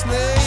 long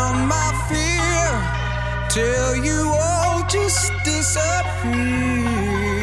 drown my fear, till you all just disappear.